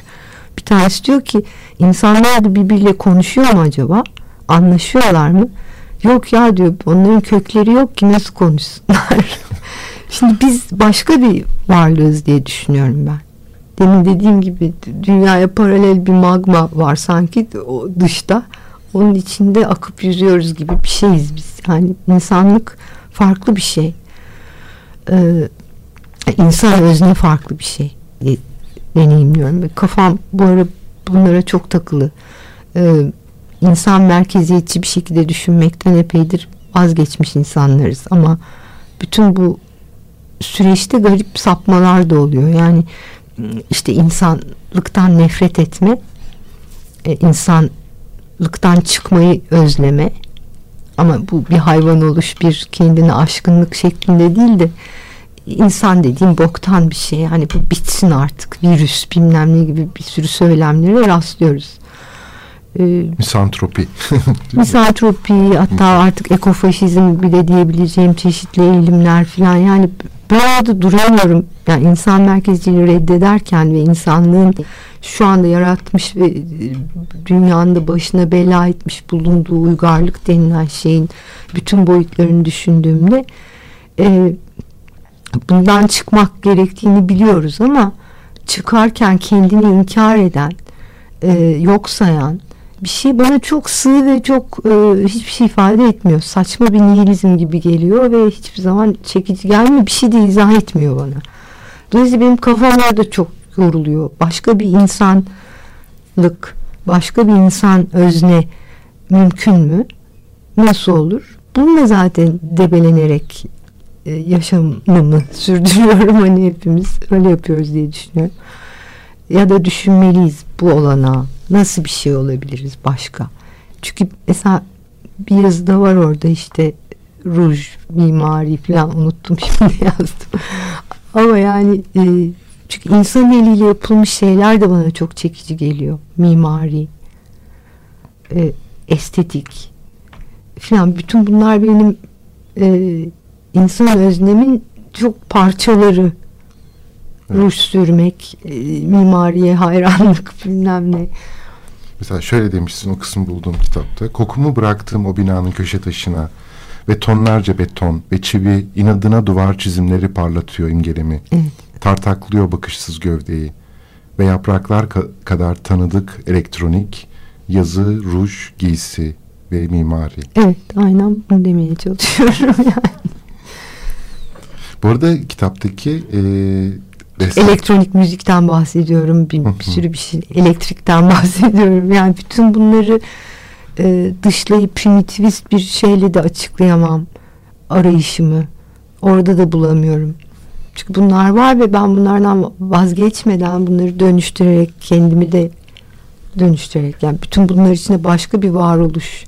Bir tanesi diyor ki insanlar da birbiriyle konuşuyor mu acaba? Anlaşıyorlar mı? Yok ya diyor onların kökleri yok ki nasıl konuşsunlar? Şimdi biz başka bir varlığız diye düşünüyorum ben. Demin dediğim gibi dünyaya paralel bir magma var sanki o dışta. Onun içinde akıp yüzüyoruz gibi bir şeyiz biz. Yani insanlık farklı bir şey. Ee, insan özne farklı bir şey deneyimliyorum. Kafam bu ara bunlara çok takılı. Ee, insan merkeziyetçi bir şekilde düşünmekten epeydir vazgeçmiş insanlarız. Ama bütün bu süreçte garip sapmalar da oluyor. Yani işte insanlıktan nefret etme, e, insanlıktan çıkmayı özleme ama bu bir hayvan oluş, bir kendine aşkınlık şeklinde değil de insan dediğim boktan bir şey. Hani bu bitsin artık virüs bilmem ne gibi bir sürü söylemlere rastlıyoruz. Ee, misantropi. misantropi hatta artık ekofaşizm bile diyebileceğim çeşitli eğilimler falan yani ben orada duramıyorum. Yani insan merkezciliği reddederken ve insanlığın şu anda yaratmış ve e, dünyanın da başına bela etmiş bulunduğu uygarlık denilen şeyin bütün boyutlarını düşündüğümde e, bundan çıkmak gerektiğini biliyoruz ama çıkarken kendini inkar eden, e, yok sayan bir şey bana çok sığ ve çok e, hiçbir şey ifade etmiyor. Saçma bir nihilizm gibi geliyor ve hiçbir zaman çekici gelmiyor. Bir şey de izah etmiyor bana. Dolayısıyla benim kafam orada çok yoruluyor. Başka bir insanlık, başka bir insan özne mümkün mü? Nasıl olur? Bununla zaten debelenerek e, yaşamımı sürdürüyorum. Hani hepimiz öyle yapıyoruz diye düşünüyorum. Ya da düşünmeliyiz bu olana. Nasıl bir şey olabiliriz başka? Çünkü mesela bir yazıda var orada işte ruj, mimari falan unuttum şimdi yazdım. Ama yani e, çünkü insan eliyle yapılmış şeyler de bana çok çekici geliyor. Mimari, e, estetik falan bütün bunlar benim e, insan öznemin çok parçaları. Evet. Ruj sürmek, e, mimariye hayranlık bilmem ne. Mesela şöyle demişsin o kısım bulduğum kitapta. Kokumu bıraktığım o binanın köşe taşına ve tonlarca beton ve çivi inadına duvar çizimleri parlatıyor imgelemi. Evet. Tartaklıyor bakışsız gövdeyi ve yapraklar ka kadar tanıdık elektronik, yazı, ruj, giysi ve mimari. Evet aynen bunu demeye çalışıyorum yani. Bu arada kitaptaki e, Destek. Elektronik müzikten bahsediyorum. Bir, bir sürü bir şey. Elektrikten bahsediyorum. Yani bütün bunları e, dışlayıp primitivist bir şeyle de açıklayamam arayışımı. Orada da bulamıyorum. Çünkü bunlar var ve ben bunlardan vazgeçmeden bunları dönüştürerek kendimi de dönüştürerek yani bütün bunlar içinde başka bir varoluş,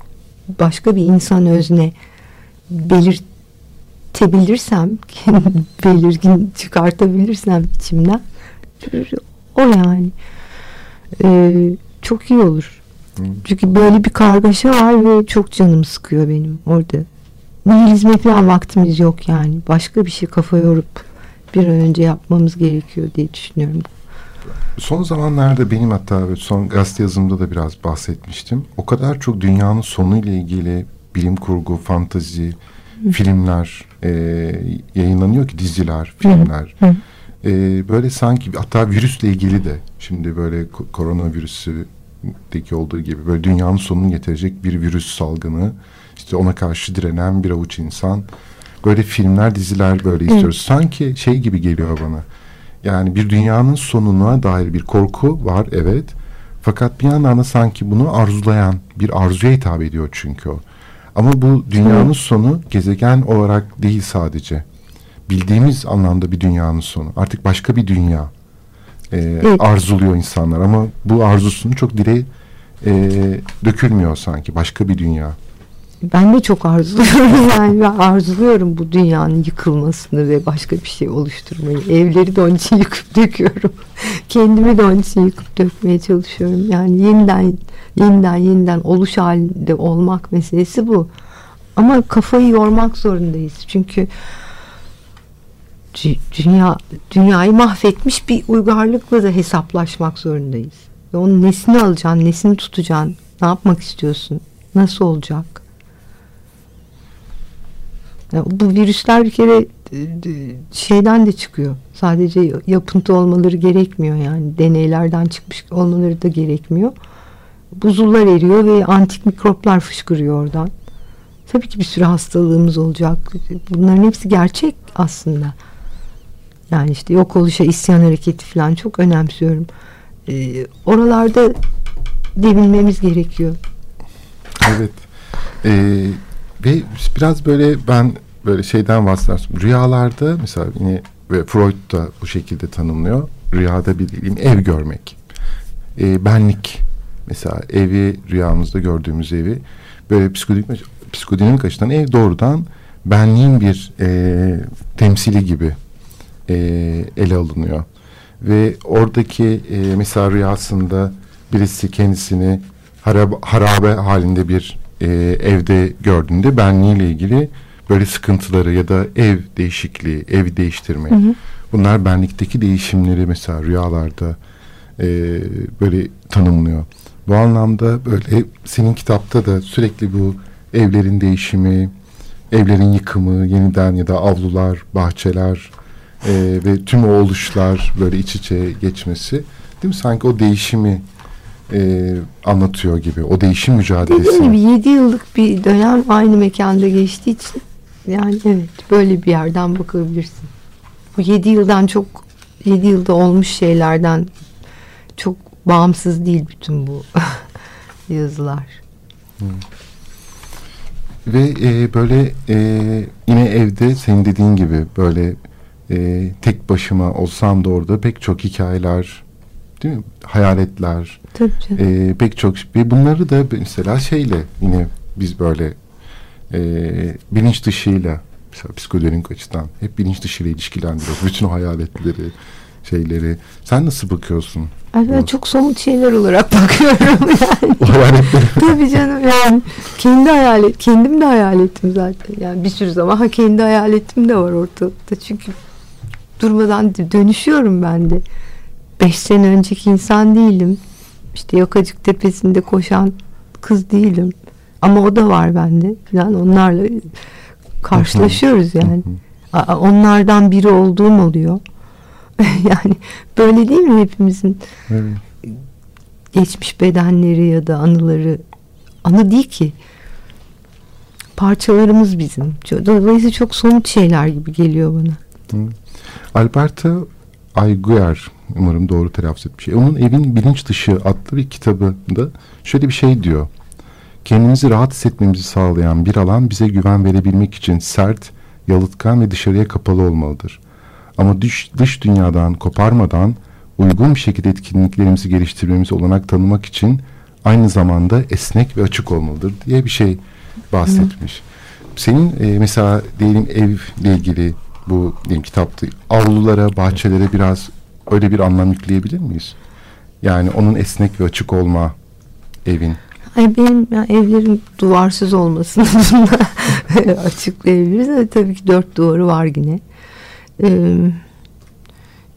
başka bir insan özne belirt tebilirsem, belirgin çıkartabilirsem içimden o yani ee, çok iyi olur. Hı. Çünkü böyle bir kargaşa var ve çok canım sıkıyor benim orada. Nihilizme falan vaktimiz yok yani. Başka bir şey kafa yorup bir an önce yapmamız gerekiyor diye düşünüyorum. Son zamanlarda benim hatta son gazete yazımda da biraz bahsetmiştim. O kadar çok dünyanın sonu ile ilgili bilim kurgu, fantazi, filmler e, yayınlanıyor ki diziler, filmler. Hı hı. E, böyle sanki hatta virüsle ilgili de şimdi böyle koronavirüsüdeki olduğu gibi böyle dünyanın sonunu getirecek bir virüs salgını işte ona karşı direnen bir avuç insan böyle filmler diziler böyle istiyoruz. Hı. Sanki şey gibi geliyor bana. Yani bir dünyanın sonuna dair bir korku var evet. Fakat bir yandan da sanki bunu arzulayan bir arzuya hitap ediyor çünkü o. Ama bu dünyanın sonu gezegen olarak değil sadece. Bildiğimiz anlamda bir dünyanın sonu. Artık başka bir dünya e, Evet. arzuluyor insanlar ama bu arzusunu çok dile e, dökülmüyor sanki. Başka bir dünya. Ben de çok arzuluyorum yani ben arzuluyorum bu dünyanın yıkılmasını ve başka bir şey oluşturmayı. Evleri de onun için yıkıp döküyorum. Kendimi de onun için yıkıp dökmeye çalışıyorum. Yani yeniden yeniden yeniden oluş halinde olmak meselesi bu. Ama kafayı yormak zorundayız. Çünkü dü- dünya dünyayı mahvetmiş bir uygarlıkla da hesaplaşmak zorundayız. Ve onun nesini alacaksın, nesini tutacaksın, ne yapmak istiyorsun, nasıl olacak? Ya bu virüsler bir kere e, e, şeyden de çıkıyor. Sadece yapıntı olmaları gerekmiyor yani. Deneylerden çıkmış olmaları da gerekmiyor. Buzullar eriyor ve antik mikroplar fışkırıyor oradan. Tabii ki bir sürü hastalığımız olacak. Bunların hepsi gerçek aslında. Yani işte yok oluşa isyan hareketi falan çok önemsiyorum. Ee, oralarda devinmemiz gerekiyor. Evet. Ee, ve biraz böyle ben böyle şeyden bahsedersin. Rüyalarda mesela yine ve Freud da bu şekilde tanımlıyor. Rüyada bir dediğim ev görmek. Ee, benlik. Mesela evi rüyamızda gördüğümüz evi böyle psikodinamik, psikodinamik açıdan ev doğrudan benliğin bir e, temsili gibi e, ele alınıyor. Ve oradaki e, mesela rüyasında birisi kendisini harab harabe halinde bir e, evde gördüğünde benliğiyle ilgili böyle sıkıntıları ya da ev değişikliği, ev değiştirme. Hı hı. Bunlar benlikteki değişimleri mesela rüyalarda e, böyle tanımlıyor. Bu anlamda böyle senin kitapta da sürekli bu evlerin değişimi, evlerin yıkımı, yeniden ya da avlular, bahçeler e, ve tüm o oluşlar böyle iç içe geçmesi değil mi? Sanki o değişimi e, anlatıyor gibi. O değişim mücadelesi. Dediğim gibi 7 yıllık bir dönem aynı mekanda geçtiği için yani evet böyle bir yerden bakabilirsin. Bu 7 yıldan çok 7 yılda olmuş şeylerden çok bağımsız değil bütün bu yazılar. Ve e, böyle e, yine evde senin dediğin gibi böyle e, tek başıma olsam da orada pek çok hikayeler değil mi? Hayaletler Tabii canım. e, pek çok ve bunları da mesela şeyle yine biz böyle e, bilinç dışıyla mesela psikolojik açıdan hep bilinç dışıyla ilişkilendiriyoruz. Bütün o hayaletleri şeyleri. Sen nasıl bakıyorsun? Ay ben Evet. çok somut şeyler olarak bakıyorum yani. O hayaletleri Tabii canım yani kendi hayalet, kendim de hayaletim zaten. Yani bir sürü zaman ha kendi hayaletim de var ortalıkta. Çünkü durmadan dönüşüyorum ben de. Beş sene önceki insan değilim. İşte Yakacık Tepesi'nde koşan kız değilim. Ama o da var bende falan. Onlarla karşılaşıyoruz yani. Onlardan biri olduğum oluyor. yani böyle değil mi hepimizin Evet. geçmiş bedenleri ya da anıları anı değil ki parçalarımız bizim. Dolayısıyla çok somut şeyler gibi geliyor bana. Hı. Alberto Ayguer umarım doğru telaffuz etmiş. Onun Evin Bilinç Dışı adlı bir kitabında şöyle bir şey diyor. Kendimizi rahat hissetmemizi sağlayan bir alan bize güven verebilmek için sert, yalıtkan ve dışarıya kapalı olmalıdır. Ama dış, dış dünyadan koparmadan uygun bir şekilde etkinliklerimizi geliştirmemize olanak tanımak için aynı zamanda esnek ve açık olmalıdır diye bir şey bahsetmiş. Senin e, mesela diyelim evle ilgili bu diyelim kitapta avlulara, bahçelere biraz öyle bir anlam yükleyebilir miyiz? Yani onun esnek ve açık olma evin. Ay benim ya evlerim duvarsız olmasını açıklayabiliriz. Ama tabii ki dört duvarı var yine. Ee,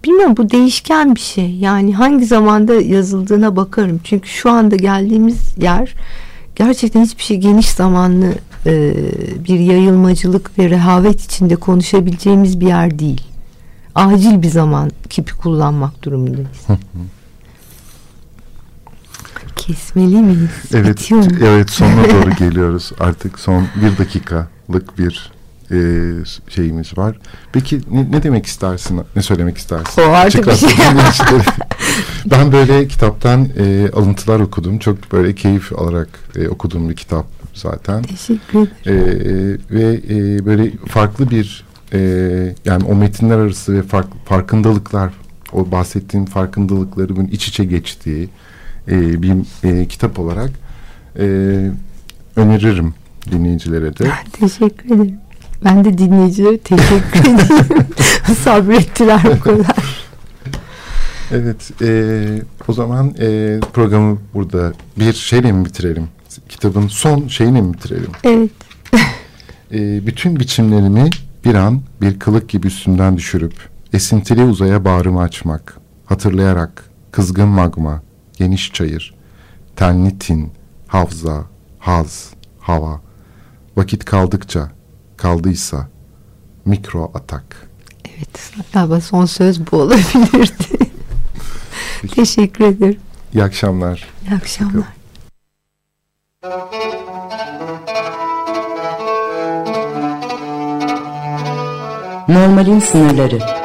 bilmiyorum bu değişken bir şey. Yani hangi zamanda yazıldığına bakarım. Çünkü şu anda geldiğimiz yer gerçekten hiçbir şey geniş zamanlı e, bir yayılmacılık ve rehavet içinde konuşabileceğimiz bir yer değil. Acil bir zaman kipi kullanmak durumundayız. Kesmeli miyiz? Evet, Bitiyor evet sonuna doğru geliyoruz. Artık son bir dakikalık bir e, şeyimiz var. Peki ne, ne demek istersin? Ne söylemek istersin? O artık bir şey. ben böyle kitaptan e, alıntılar okudum. Çok böyle keyif alarak e, okuduğum bir kitap zaten. Teşekkür ederim. E, ve e, böyle farklı bir e, yani o metinler arası ve fark, farkındalıklar o bahsettiğim farkındalıkların iç içe geçtiği e, bir e, kitap olarak e, öneririm dinleyicilere de. Teşekkür ederim. Ben de dinleyicilere teşekkür ederim. Sabrettiler o kadar. Evet, e, o zaman e, programı burada bir şeyle mi bitirelim? Kitabın son şeyini mi bitirelim? Evet. E, bütün biçimlerimi bir an bir kılık gibi üstümden düşürüp esintili uzaya bağrımı açmak, hatırlayarak kızgın magma, geniş çayır, tenli tin, havza, haz, hava, vakit kaldıkça, kaldıysa, mikro atak. Evet, galiba son söz bu olabilirdi. Teşekkür ederim. İyi akşamlar. İyi akşamlar. Normalin sınırları.